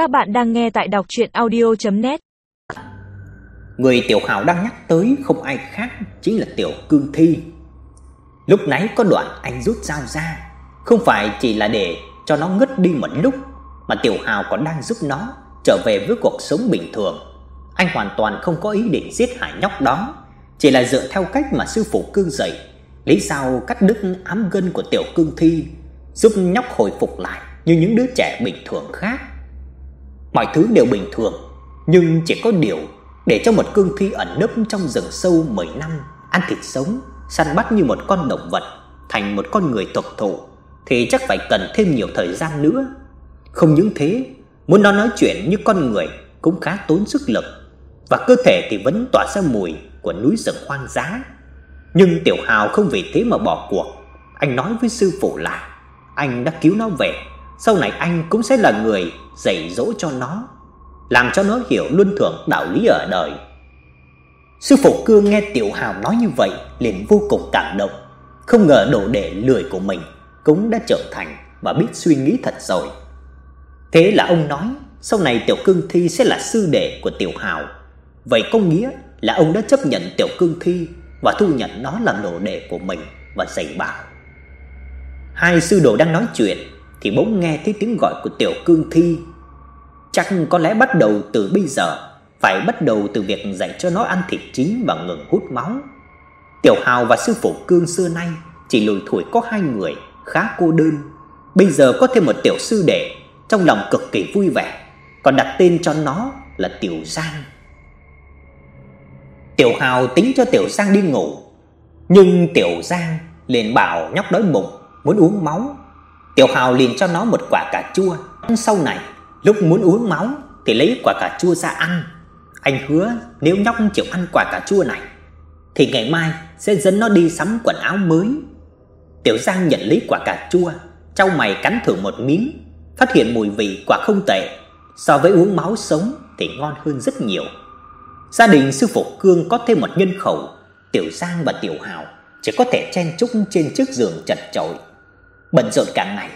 Các bạn đang nghe tại đọc chuyện audio.net Người Tiểu Hào đang nhắc tới không ai khác chính là Tiểu Cương Thi. Lúc nãy có đoạn anh rút dao ra, không phải chỉ là để cho nó ngất đi một lúc, mà Tiểu Hào còn đang giúp nó trở về với cuộc sống bình thường. Anh hoàn toàn không có ý định giết hại nhóc đó, chỉ là dựa theo cách mà sư phụ cương dạy, lấy dao cắt đứt ám gân của Tiểu Cương Thi, giúp nhóc hồi phục lại như những đứa trẻ bình thường khác. Mọi thứ đều bình thường, nhưng chỉ có điều để cho một cương thi ẩn nấp trong rừng sâu 10 năm, ăn thịt sống, săn bắt như một con động vật thành một con người thực thụ thì chắc phải cần thêm nhiều thời gian nữa. Không những thế, muốn nó nói chuyện như con người cũng khá tốn sức lực và cơ thể thì vẫn tỏa ra mùi của núi rừng hoang dã. Nhưng Tiểu Hào không vì thế mà bỏ cuộc. Anh nói với sư phụ là anh đã cứu nó về, sau này anh cũng sẽ là người dạy dỗ cho nó, làm cho nó hiểu luân thường đạo lý ở đời. Sư phụ Cương nghe Tiểu Hào nói như vậy, liền vô cùng cảm động, không ngờ đồ đệ lười của mình cũng đã trở thành và biết suy nghĩ thật rồi. Thế là ông nói, sau này Tiểu Cương Thi sẽ là sư đệ của Tiểu Hào. Vậy có nghĩa là ông đã chấp nhận Tiểu Cương Thi và thu nhận nó làm đồ đệ của mình và dạy bảo. Hai sư đồ đang nói chuyện thì bỗng nghe thấy tiếng gọi của Tiểu Cương Thi. Chắc có lẽ bắt đầu từ bây giờ phải bắt đầu từ việc dạy cho nó ăn thịt chín và ngừng hút máu. Tiểu Hào và sư phụ Cương xưa nay chỉ lùi thủi có hai người, khá cô đơn. Bây giờ có thêm một tiểu sư đệ, trong lòng cực kỳ vui vẻ, còn đặt tên cho nó là Tiểu Giang. Tiểu Hào tính cho Tiểu Giang đi ngủ, nhưng Tiểu Giang liền bảo nhóc đói bụng, muốn uống máu. Tiểu Hào liền cho nó một quả cà chua. Sau này, lúc muốn uống máu thì lấy quả cà chua ra ăn. Anh hứa nếu nhóc chịu ăn quả cà chua này thì ngày mai sẽ dẫn nó đi sắm quần áo mới. Tiểu Giang nhận lấy quả cà chua, trao mày cắn thử một miếng, phát hiện mùi vị quả không tệ, so với uống máu sống thì ngon hơn rất nhiều. Gia đình sư phụ Cương có thêm một nhân khẩu, Tiểu Giang và Tiểu Hào chỉ có thể chen chúc trên chiếc giường chật chội. Bận rộn cả ngày,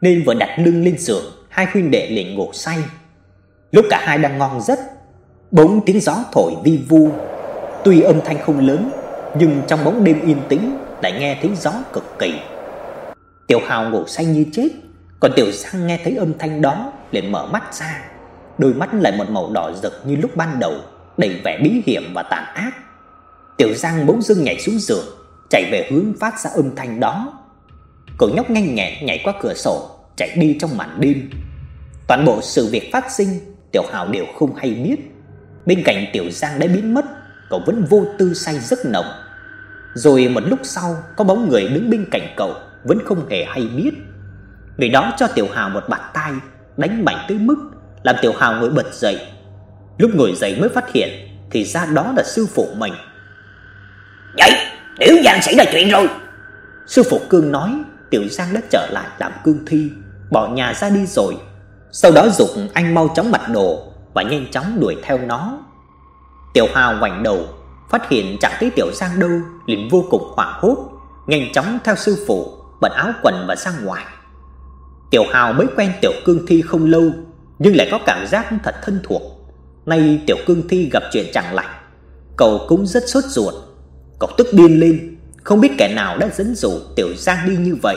nên vừa đặt lưng lên giường, hai huynh đệ liền ngủ say. Lúc cả hai đang ngon giấc, bỗng tiếng gió thổi vi vu. Tuy âm thanh không lớn, nhưng trong bóng đêm yên tĩnh lại nghe thấy gió cực kỳ. Tiểu Hào ngủ say như chết, còn Tiểu Giang nghe thấy âm thanh đó liền mở mắt ra, đôi mắt lại một màu đỏ rực như lúc ban đầu, đầy vẻ bí hiểm và tàn ác. Tiểu Giang bỗng dưng nhảy xuống giường, chạy về hướng phát ra âm thanh đó. Cậu nhóc nhanh nhẹn nhảy qua cửa sổ, chạy đi trong màn đêm. Toàn bộ sự việc phát sinh, Tiểu Hào đều không hay biết. Bên cạnh Tiểu Giang đã biến mất, cậu vẫn vô tư say giấc nồng. Rồi một lúc sau, có bóng người đứng bên cạnh cậu vẫn không hề hay biết. Người đó cho Tiểu Hào một bạt tai, đánh mạnh tới mức làm Tiểu Hào ngồi bật dậy. Lúc ngồi dậy mới phát hiện thì ra đó là sư phụ mình. "Dậy, Tiểu Giang xảy ra chuyện rồi." Sư phụ Cương nói, Tiểu Giang đã trở lại làm cương thi, bỏ nhà ra đi rồi. Sau đó dục anh mau chóng mặc đồ và nhanh chóng đuổi theo nó. Tiểu Hào ngoảnh đầu, phát hiện chẳng thấy Tiểu Giang đâu, liền vô cùng hoảng hốt, nhanh chóng theo sư phụ bật áo quần và ra ngoài. Tiểu Hào mới quen Tiểu Cương Thi không lâu, nhưng lại có cảm giác thật thân thuộc. Nay Tiểu Cương Thi gặp chuyện chẳng lành, cậu cũng rất sốt ruột. Cậu tức điên lên, không biết kẻ nào đã dẫn dụ Tiểu Giang đi như vậy.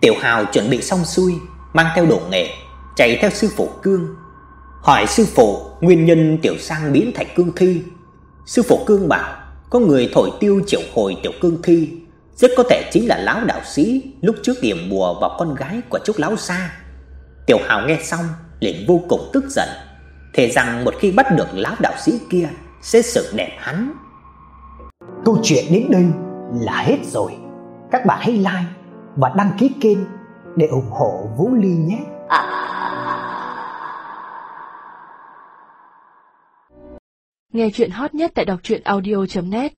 Tiểu Hào chuẩn bị xong xuôi, mang theo đồ nghề, chạy theo sư phụ Cương. Hỏi sư phụ nguyên nhân Tiểu Giang biến thành cương thi. Sư phụ Cương bảo có người thổi tiêu triệu hồi Tiểu Cương thi, rất có thể chính là lão đạo sĩ lúc trước điểm bùa vào con gái của Trúc lão gia. Tiểu Hào nghe xong liền vô cùng tức giận, thề rằng một khi bắt được lão đạo sĩ kia sẽ xử đẹp hắn. Câu chuyện đến đây là hết rồi. Các bạn hãy like và đăng ký kênh để ủng hộ Vũ Ly nhé. Nghe chuyện hot nhất tại đọc truyện audio.net